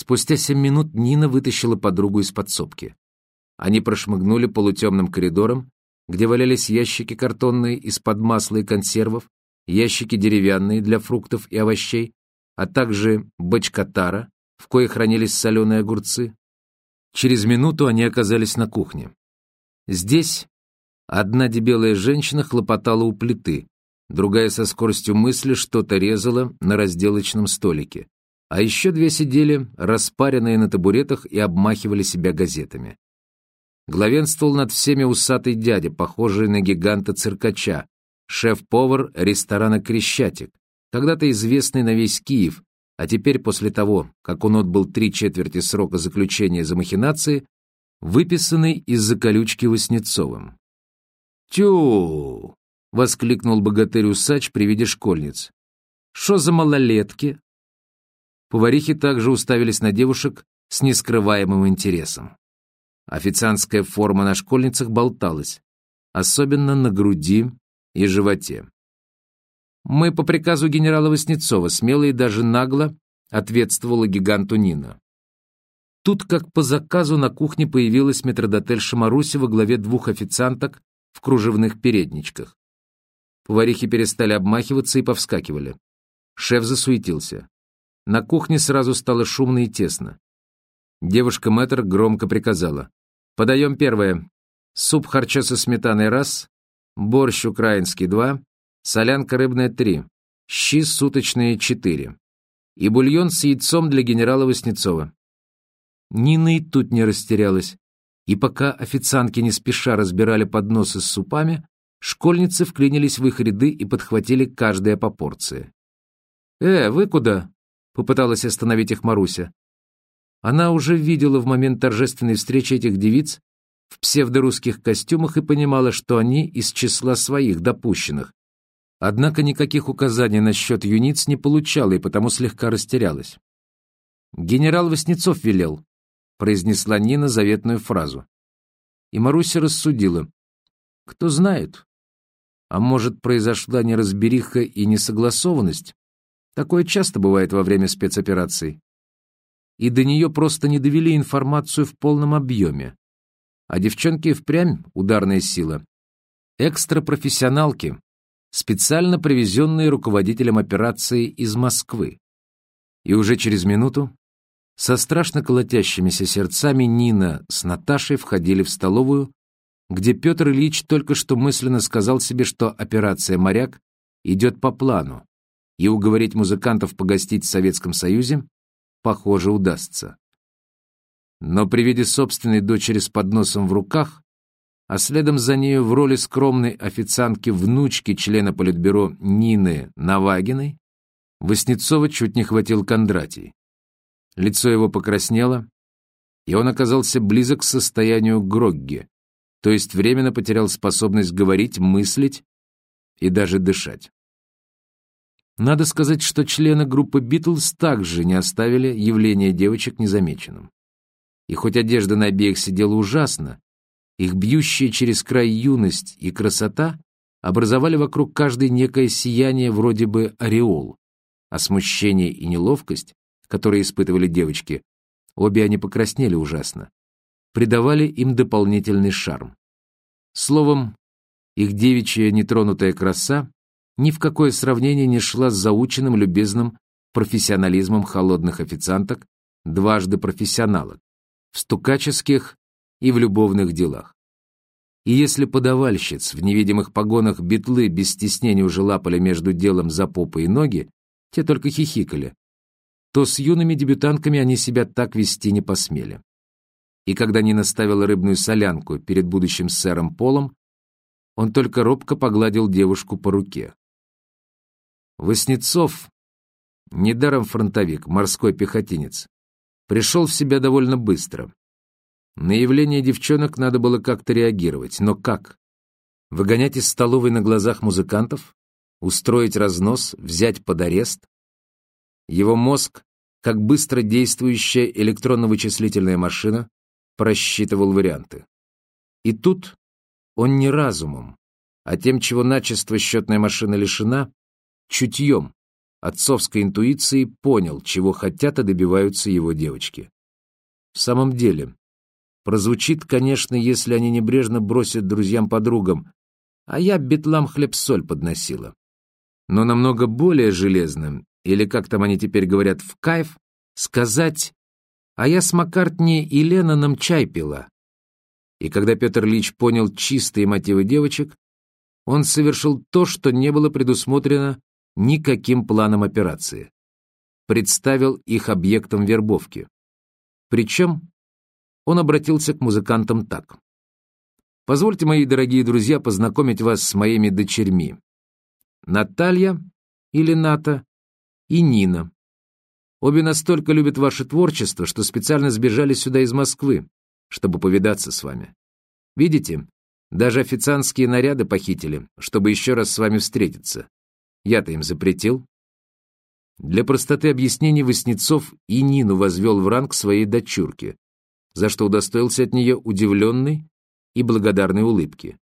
Спустя семь минут Нина вытащила подругу из подсобки. Они прошмыгнули полутемным коридором, где валялись ящики картонные из-под масла и консервов, ящики деревянные для фруктов и овощей, а также бочкотара, в кое хранились соленые огурцы. Через минуту они оказались на кухне. Здесь одна дебелая женщина хлопотала у плиты, другая со скоростью мысли что-то резала на разделочном столике, а еще две сидели, распаренные на табуретах и обмахивали себя газетами. Главенствовал над всеми усатый дядя, похожий на гиганта-циркача, шеф-повар ресторана «Крещатик», когда-то известный на весь Киев, а теперь, после того, как он отбыл три четверти срока заключения за махинации, выписанный из-за колючки Васнецовым. «Тю!» — воскликнул богатырь-усач при виде школьниц. «Шо за малолетки?» Поварихи также уставились на девушек с нескрываемым интересом. Официантская форма на школьницах болталась, особенно на груди и животе. «Мы по приказу генерала Васнецова, смело и даже нагло», ответствовала гиганту Нина. Тут, как по заказу, на кухне появилась метродотель Шамаруся во главе двух официанток в кружевных передничках. Поварихи перестали обмахиваться и повскакивали. Шеф засуетился. На кухне сразу стало шумно и тесно. Девушка-мэтр громко приказала. Подаем первое. Суп харчо со сметаной – раз, борщ украинский – два, солянка рыбная – три, щи суточные – четыре и бульон с яйцом для генерала Васнецова. Нина и тут не растерялась, и пока официантки не спеша разбирали подносы с супами, школьницы вклинились в их ряды и подхватили каждая по порции. «Э, вы куда?» — попыталась остановить их Маруся. Она уже видела в момент торжественной встречи этих девиц в псевдорусских костюмах и понимала, что они из числа своих допущенных. Однако никаких указаний насчет юниц не получала и потому слегка растерялась. «Генерал Васнецов велел», — произнесла Нина заветную фразу. И Маруся рассудила. «Кто знает? А может, произошла неразбериха и несогласованность? Такое часто бывает во время спецопераций и до нее просто не довели информацию в полном объеме. А девчонки впрямь ударная сила. Экстрапрофессионалки, специально привезенные руководителем операции из Москвы. И уже через минуту со страшно колотящимися сердцами Нина с Наташей входили в столовую, где Петр Ильич только что мысленно сказал себе, что операция «Моряк» идет по плану, и уговорить музыкантов погостить в Советском Союзе похоже, удастся. Но при виде собственной дочери с подносом в руках, а следом за нею в роли скромной официантки-внучки члена Политбюро Нины Навагиной, Васнецова чуть не хватил Кондратий. Лицо его покраснело, и он оказался близок к состоянию Грогги, то есть временно потерял способность говорить, мыслить и даже дышать. Надо сказать, что члены группы «Битлз» также не оставили явление девочек незамеченным. И хоть одежда на обеих сидела ужасно, их бьющая через край юность и красота образовали вокруг каждой некое сияние вроде бы ореол, а смущение и неловкость, которые испытывали девочки, обе они покраснели ужасно, придавали им дополнительный шарм. Словом, их девичья нетронутая краса ни в какое сравнение не шла с заученным любезным профессионализмом холодных официанток, дважды профессионалок, в стукаческих и в любовных делах. И если подавальщиц в невидимых погонах битлы без стеснения уже лапали между делом за попы и ноги, те только хихикали, то с юными дебютантками они себя так вести не посмели. И когда Нина ставила рыбную солянку перед будущим сэром Полом, он только робко погладил девушку по руке. Воснецов, недаром фронтовик, морской пехотинец, пришел в себя довольно быстро. На явление девчонок надо было как-то реагировать, но как? Выгонять из столовой на глазах музыкантов? Устроить разнос? Взять под арест? Его мозг, как быстро действующая электронно-вычислительная машина, просчитывал варианты. И тут он не разумом, а тем, чего начисто счетная машина лишена, чутьем, отцовской интуицией понял, чего хотят и добиваются его девочки. В самом деле, прозвучит, конечно, если они небрежно бросят друзьям-подругам, а я бетлам хлеб-соль подносила. Но намного более железным, или как там они теперь говорят, в кайф, сказать «А я с Маккартни и Ленноном чай пила». И когда Петр Ильич понял чистые мотивы девочек, он совершил то, что не было предусмотрено никаким планом операции. Представил их объектом вербовки. Причем он обратился к музыкантам так. «Позвольте, мои дорогие друзья, познакомить вас с моими дочерьми. Наталья или Ната и Нина. Обе настолько любят ваше творчество, что специально сбежали сюда из Москвы, чтобы повидаться с вами. Видите, даже официантские наряды похитили, чтобы еще раз с вами встретиться. Я-то им запретил. Для простоты объяснений Васнецов и Нину возвел в ранг своей дочурки, за что удостоился от нее удивленной и благодарной улыбки.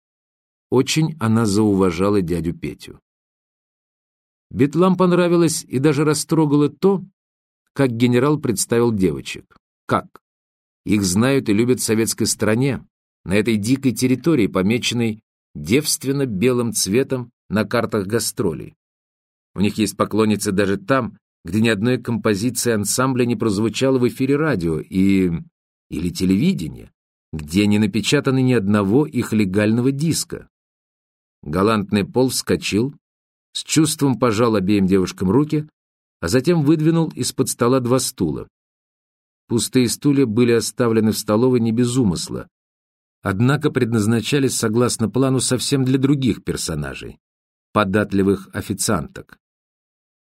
Очень она зауважала дядю Петю. Бетлам понравилось и даже растрогало то, как генерал представил девочек. Как? Их знают и любят в советской стране, на этой дикой территории, помеченной девственно белым цветом на картах гастролей. У них есть поклонницы даже там, где ни одной композиции ансамбля не прозвучало в эфире радио и... или телевидения, где не напечатано ни одного их легального диска. Галантный Пол вскочил, с чувством пожал обеим девушкам руки, а затем выдвинул из-под стола два стула. Пустые стулья были оставлены в столовой не без умысла, однако предназначались согласно плану совсем для других персонажей, податливых официанток.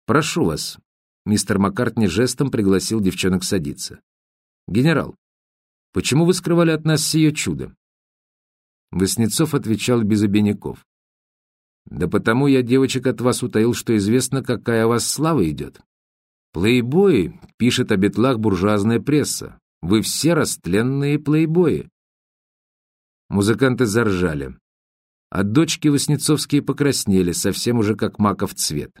«Прошу вас», — мистер Маккартни жестом пригласил девчонок садиться. «Генерал, почему вы скрывали от нас сие чудо?» Воснецов отвечал без обиняков. Да потому я девочек от вас утаил, что известно, какая о вас слава идет. Плейбои, пишет о бетлах буржуазная пресса. Вы все растленные плейбои. Музыканты заржали. А дочки Васнецовские покраснели, совсем уже как маков цвет.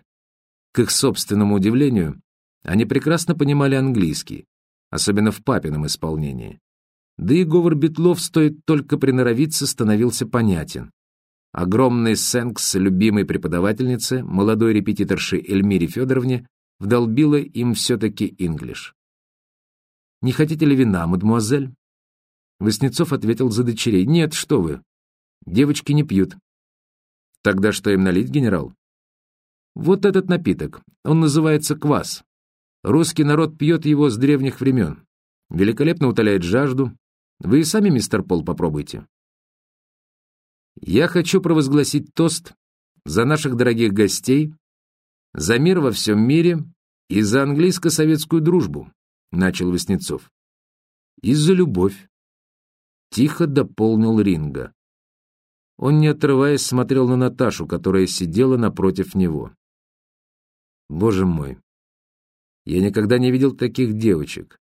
К их собственному удивлению, они прекрасно понимали английский, особенно в папином исполнении. Да и говор Бетлов, стоит только приноровиться, становился понятен. Огромный сенкс любимой преподавательницы, молодой репетиторши Эльмире Федоровне, вдолбила им все-таки инглиш. «Не хотите ли вина, мадемуазель?» Воснецов ответил за дочерей. «Нет, что вы. Девочки не пьют». «Тогда что им налить, генерал?» «Вот этот напиток. Он называется квас. Русский народ пьет его с древних времен. Великолепно утоляет жажду. Вы и сами, мистер Пол, попробуйте». Я хочу провозгласить тост за наших дорогих гостей, за мир во всем мире и за английско-советскую дружбу, начал Васнецов. И за любовь. Тихо дополнил Ринга. Он, не отрываясь, смотрел на Наташу, которая сидела напротив него. Боже мой, я никогда не видел таких девочек.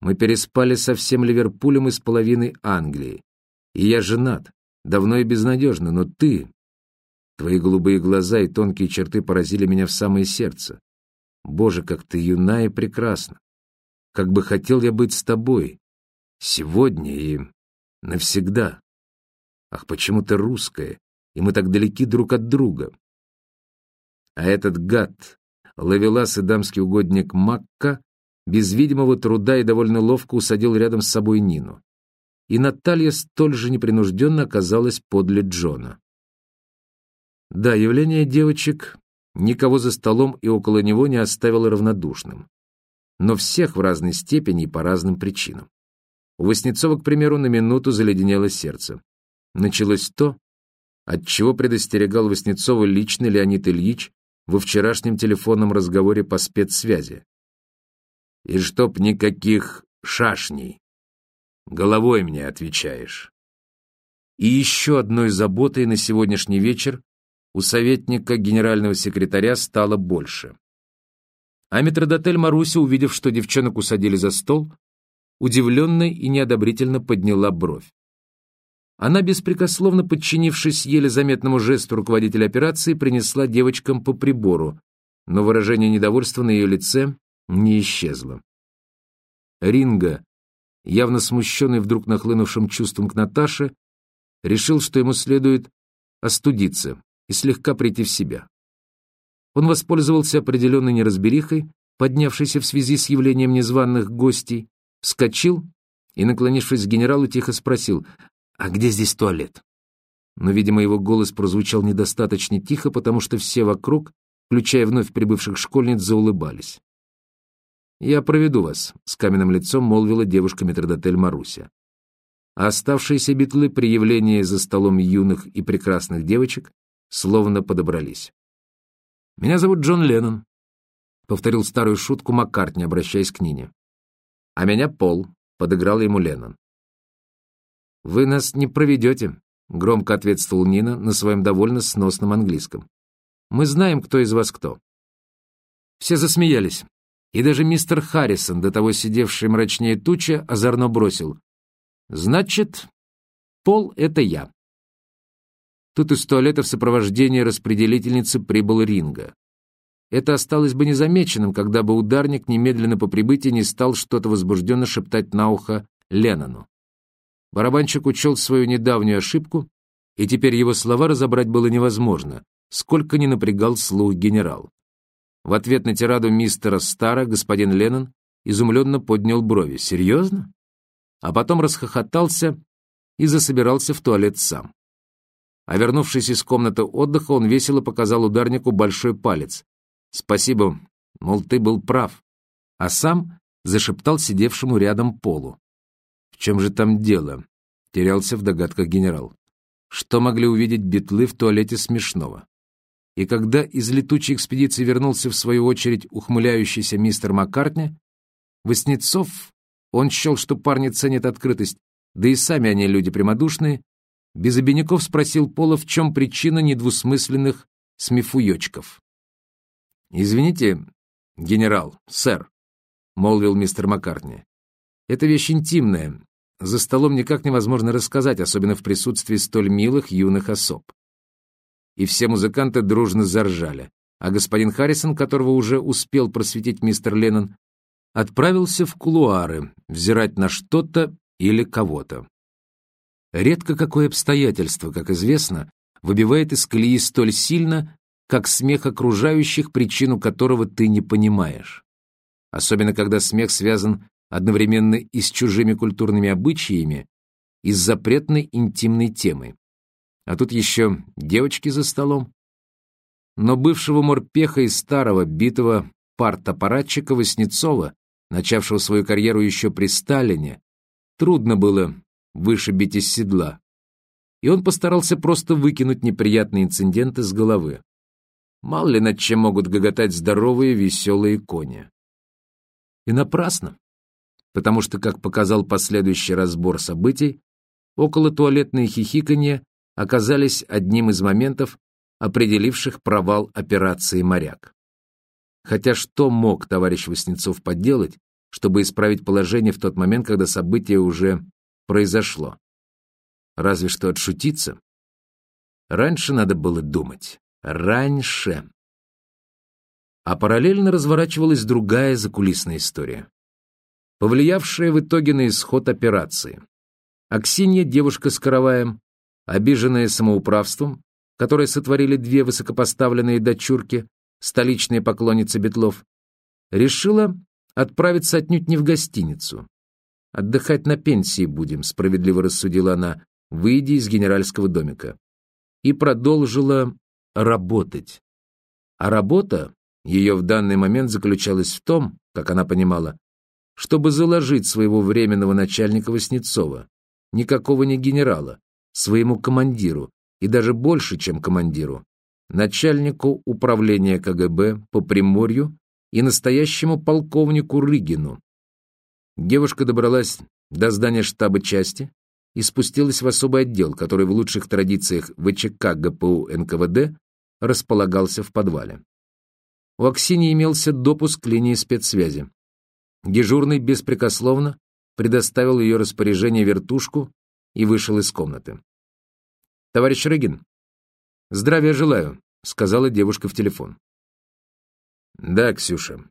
Мы переспали со всем Ливерпулем и с половиной Англии. И я женат давно и безнадежно, но ты... Твои голубые глаза и тонкие черты поразили меня в самое сердце. Боже, как ты юна и прекрасна! Как бы хотел я быть с тобой. Сегодня и навсегда. Ах, почему ты русская, и мы так далеки друг от друга. А этот гад, ловелас и дамский угодник Макка, без видимого труда и довольно ловко усадил рядом с собой Нину и Наталья столь же непринужденно оказалась подле Джона. Да, явление девочек никого за столом и около него не оставило равнодушным. Но всех в разной степени и по разным причинам. У Васнецова, к примеру, на минуту заледенело сердце. Началось то, от чего предостерегал Васнецова лично Леонид Ильич во вчерашнем телефонном разговоре по спецсвязи. «И чтоб никаких шашней», Головой мне отвечаешь. И еще одной заботой на сегодняшний вечер у советника генерального секретаря стало больше. А метродотель Маруся, увидев, что девчонок усадили за стол, удивленно и неодобрительно подняла бровь. Она, беспрекословно подчинившись еле заметному жесту руководителя операции, принесла девочкам по прибору, но выражение недовольства на ее лице не исчезло. Ринга, явно смущенный вдруг нахлынувшим чувством к Наташе, решил, что ему следует остудиться и слегка прийти в себя. Он воспользовался определенной неразберихой, поднявшейся в связи с явлением незваных гостей, вскочил и, наклонившись к генералу, тихо спросил, «А где здесь туалет?» Но, видимо, его голос прозвучал недостаточно тихо, потому что все вокруг, включая вновь прибывших школьниц, заулыбались. «Я проведу вас», — с каменным лицом молвила девушка-метродотель Маруся. А оставшиеся битлы при явлении за столом юных и прекрасных девочек словно подобрались. «Меня зовут Джон Леннон», — повторил старую шутку Маккартни, обращаясь к Нине. «А меня Пол», — подыграл ему Леннон. «Вы нас не проведете», — громко ответствовал Нина на своем довольно сносном английском. «Мы знаем, кто из вас кто». Все засмеялись, и даже мистер Харрисон, до того сидевший мрачнее тучи, озорно бросил. «Значит, Пол — это я». Тут из туалета в сопровождении распределительницы прибыл Ринга. Это осталось бы незамеченным, когда бы ударник немедленно по прибытии не стал что-то возбужденно шептать на ухо Леннону. Барабанщик учел свою недавнюю ошибку, и теперь его слова разобрать было невозможно, сколько ни напрягал слух генерал. В ответ на тираду мистера Стара господин Леннон изумленно поднял брови. «Серьезно?» А потом расхохотался и засобирался в туалет сам. А вернувшись из комнаты отдыха, он весело показал ударнику большой палец. «Спасибо, мол, ты был прав». А сам зашептал сидевшему рядом Полу. «В чем же там дело?» — терялся в догадках генерал. Что могли увидеть битлы в туалете смешного? И когда из летучей экспедиции вернулся в свою очередь ухмыляющийся мистер Маккартни, Воснецов, он счел, что парни ценят открытость, да и сами они люди прямодушные, без обиняков спросил Пола, в чем причина недвусмысленных смехуёчков. «Извините, генерал, сэр», — молвил мистер Маккартни. «Это вещь интимная. За столом никак невозможно рассказать, особенно в присутствии столь милых юных особ». И все музыканты дружно заржали, а господин Харрисон, которого уже успел просветить мистер Леннон, отправился в кулуары взирать на что-то или кого-то. Редко какое обстоятельство, как известно, выбивает из колеи столь сильно, как смех окружающих, причину которого ты не понимаешь. Особенно, когда смех связан одновременно и с чужими культурными обычаями, и с запретной интимной темой. А тут еще девочки за столом. Но бывшего морпеха и старого битого партапаратчика Васнецова, начавшего свою карьеру еще при Сталине, трудно было вышибить из седла, и он постарался просто выкинуть неприятные инциденты с головы. Мало ли над чем могут гоготать здоровые, веселые кони. И напрасно, потому что, как показал последующий разбор событий, около туалетные хихиканье оказались одним из моментов, определивших провал операции «Моряк». Хотя что мог товарищ Васнецов поделать, чтобы исправить положение в тот момент, когда событие уже произошло. Разве что отшутиться. Раньше надо было думать. Раньше. А параллельно разворачивалась другая закулисная история, повлиявшая в итоге на исход операции. Аксинья, девушка с караваем, обиженная самоуправством, которое сотворили две высокопоставленные дочурки, столичные поклонницы Бетлов, решила отправиться отнюдь не в гостиницу, Отдыхать на пенсии будем, справедливо рассудила она, выйдя из генеральского домика. И продолжила работать. А работа ее в данный момент заключалась в том, как она понимала, чтобы заложить своего временного начальника Васнецова, никакого не генерала, своему командиру, и даже больше, чем командиру, начальнику управления КГБ по Приморью и настоящему полковнику Рыгину, Девушка добралась до здания штаба части и спустилась в особый отдел, который в лучших традициях ВЧК ГПУ НКВД располагался в подвале. У Аксинии имелся допуск к линии спецсвязи. Дежурный беспрекословно предоставил ее распоряжение вертушку и вышел из комнаты. «Товарищ Рыгин, здравия желаю», — сказала девушка в телефон. Да, Ксюша.